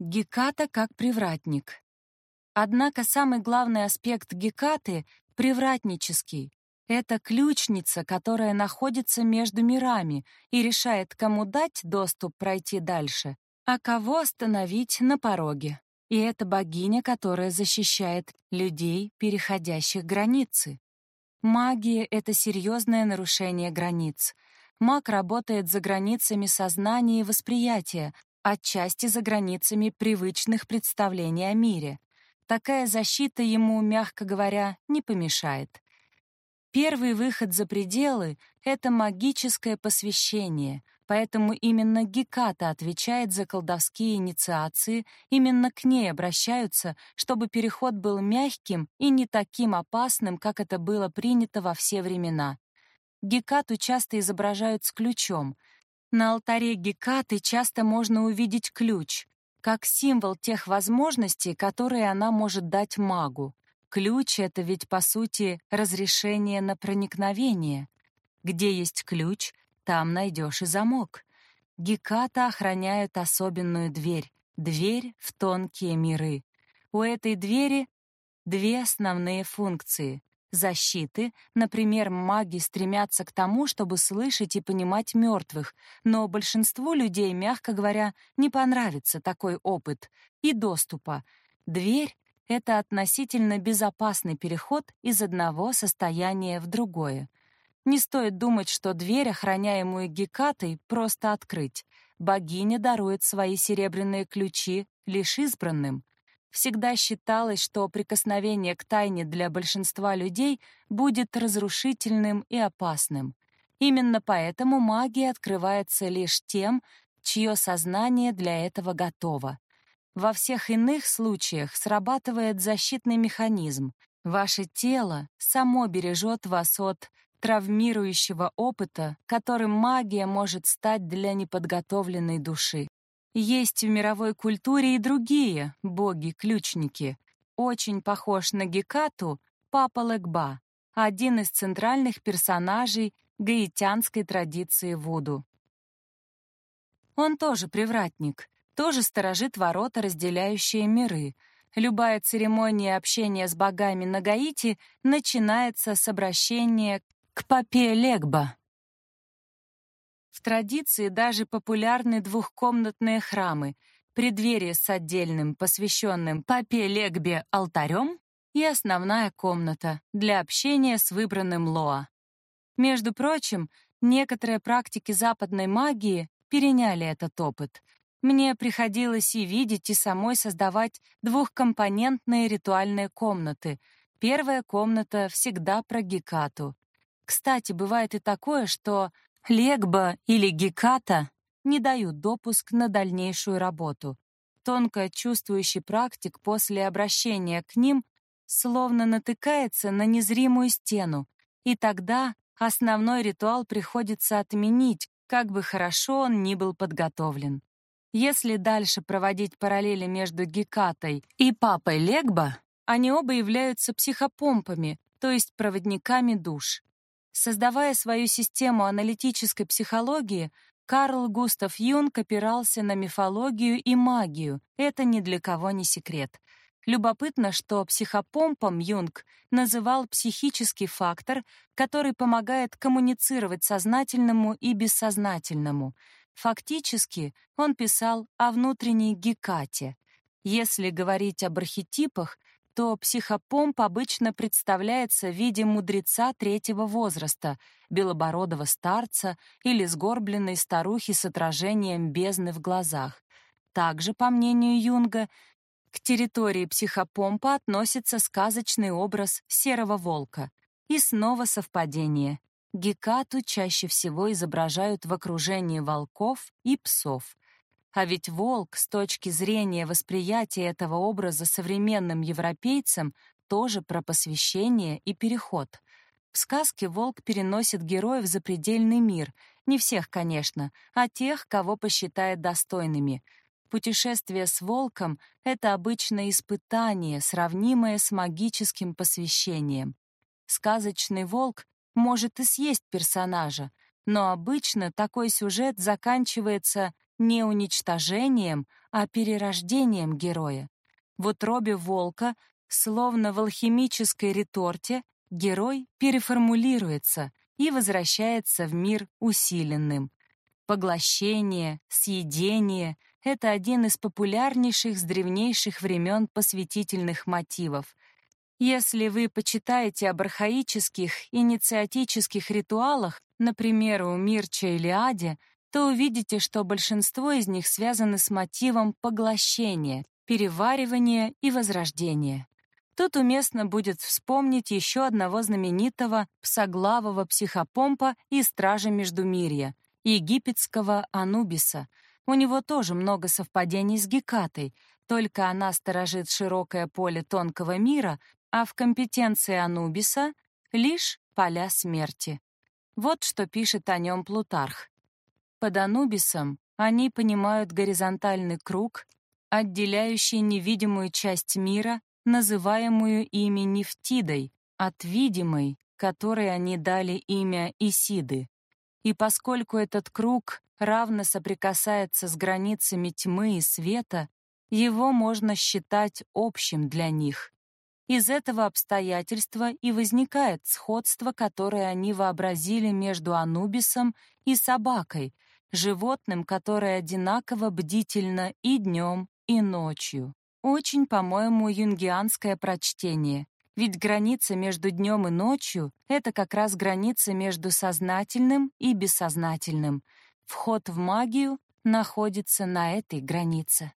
Геката как привратник. Однако самый главный аспект Гекаты — привратнический. Это ключница, которая находится между мирами и решает, кому дать доступ пройти дальше, а кого остановить на пороге. И это богиня, которая защищает людей, переходящих границы. Магия — это серьезное нарушение границ. Маг работает за границами сознания и восприятия, отчасти за границами привычных представлений о мире. Такая защита ему, мягко говоря, не помешает. Первый выход за пределы — это магическое посвящение, поэтому именно Геката отвечает за колдовские инициации, именно к ней обращаются, чтобы переход был мягким и не таким опасным, как это было принято во все времена. Гекату часто изображают с ключом. На алтаре Гекаты часто можно увидеть ключ, как символ тех возможностей, которые она может дать магу. Ключ — это ведь, по сути, разрешение на проникновение. Где есть ключ, там найдешь и замок. Геката охраняют особенную дверь — дверь в тонкие миры. У этой двери две основные функции. Защиты, например, маги стремятся к тому, чтобы слышать и понимать мертвых, но большинству людей, мягко говоря, не понравится такой опыт. И доступа. Дверь это относительно безопасный переход из одного состояния в другое. Не стоит думать, что дверь, охраняемую Гекатой, просто открыть. Богиня дарует свои серебряные ключи лишь избранным. Всегда считалось, что прикосновение к тайне для большинства людей будет разрушительным и опасным. Именно поэтому магия открывается лишь тем, чье сознание для этого готово. Во всех иных случаях срабатывает защитный механизм. Ваше тело само бережет вас от травмирующего опыта, которым магия может стать для неподготовленной души. Есть в мировой культуре и другие боги-ключники. Очень похож на Гекату Папа Легба, один из центральных персонажей гаитянской традиции Вуду. Он тоже привратник, тоже сторожит ворота, разделяющие миры. Любая церемония общения с богами на Гаити начинается с обращения к папе Легба. В традиции даже популярны двухкомнатные храмы, преддверие с отдельным, посвященным папе Легбе алтарем и основная комната для общения с выбранным Лоа. Между прочим, некоторые практики западной магии переняли этот опыт — мне приходилось и видеть, и самой создавать двухкомпонентные ритуальные комнаты. Первая комната всегда про Гекату. Кстати, бывает и такое, что Легба или Геката не дают допуск на дальнейшую работу. Тонко чувствующий практик после обращения к ним словно натыкается на незримую стену, и тогда основной ритуал приходится отменить, как бы хорошо он ни был подготовлен. Если дальше проводить параллели между Гекатой и папой Легба, они оба являются психопомпами, то есть проводниками душ. Создавая свою систему аналитической психологии, Карл Густав Юнг опирался на мифологию и магию. Это ни для кого не секрет. Любопытно, что психопомпом Юнг называл психический фактор, который помогает коммуницировать сознательному и бессознательному — Фактически он писал о внутренней Гекате. Если говорить об архетипах, то психопомп обычно представляется в виде мудреца третьего возраста, белобородого старца или сгорбленной старухи с отражением бездны в глазах. Также, по мнению Юнга, к территории психопомпа относится сказочный образ серого волка. И снова совпадение. Гекату чаще всего изображают в окружении волков и псов. А ведь волк, с точки зрения восприятия этого образа современным европейцам, тоже про посвящение и переход. В сказке волк переносит героев за предельный мир, не всех, конечно, а тех, кого посчитает достойными. Путешествие с волком — это обычное испытание, сравнимое с магическим посвящением. Сказочный волк может и съесть персонажа, но обычно такой сюжет заканчивается не уничтожением, а перерождением героя. В утробе волка, словно в алхимической реторте, герой переформулируется и возвращается в мир усиленным. Поглощение, съедение — это один из популярнейших с древнейших времен посвятительных мотивов. Если вы почитаете об архаических инициатических ритуалах, например, у Мирча или Аде, то увидите, что большинство из них связаны с мотивом поглощения, переваривания и возрождения. Тут уместно будет вспомнить еще одного знаменитого псоглавого психопомпа и стража Междумирья, египетского Анубиса. У него тоже много совпадений с Гекатой, только она сторожит широкое поле тонкого мира, а в компетенции Анубиса — лишь поля смерти. Вот что пишет о нем Плутарх. Под Анубисом они понимают горизонтальный круг, отделяющий невидимую часть мира, называемую ими Нефтидой, от видимой, которой они дали имя Исиды. И поскольку этот круг равно соприкасается с границами тьмы и света, его можно считать общим для них. Из этого обстоятельства и возникает сходство, которое они вообразили между Анубисом и собакой, животным, которое одинаково бдительно и днем, и ночью. Очень, по-моему, юнгианское прочтение. Ведь граница между днем и ночью — это как раз граница между сознательным и бессознательным. Вход в магию находится на этой границе.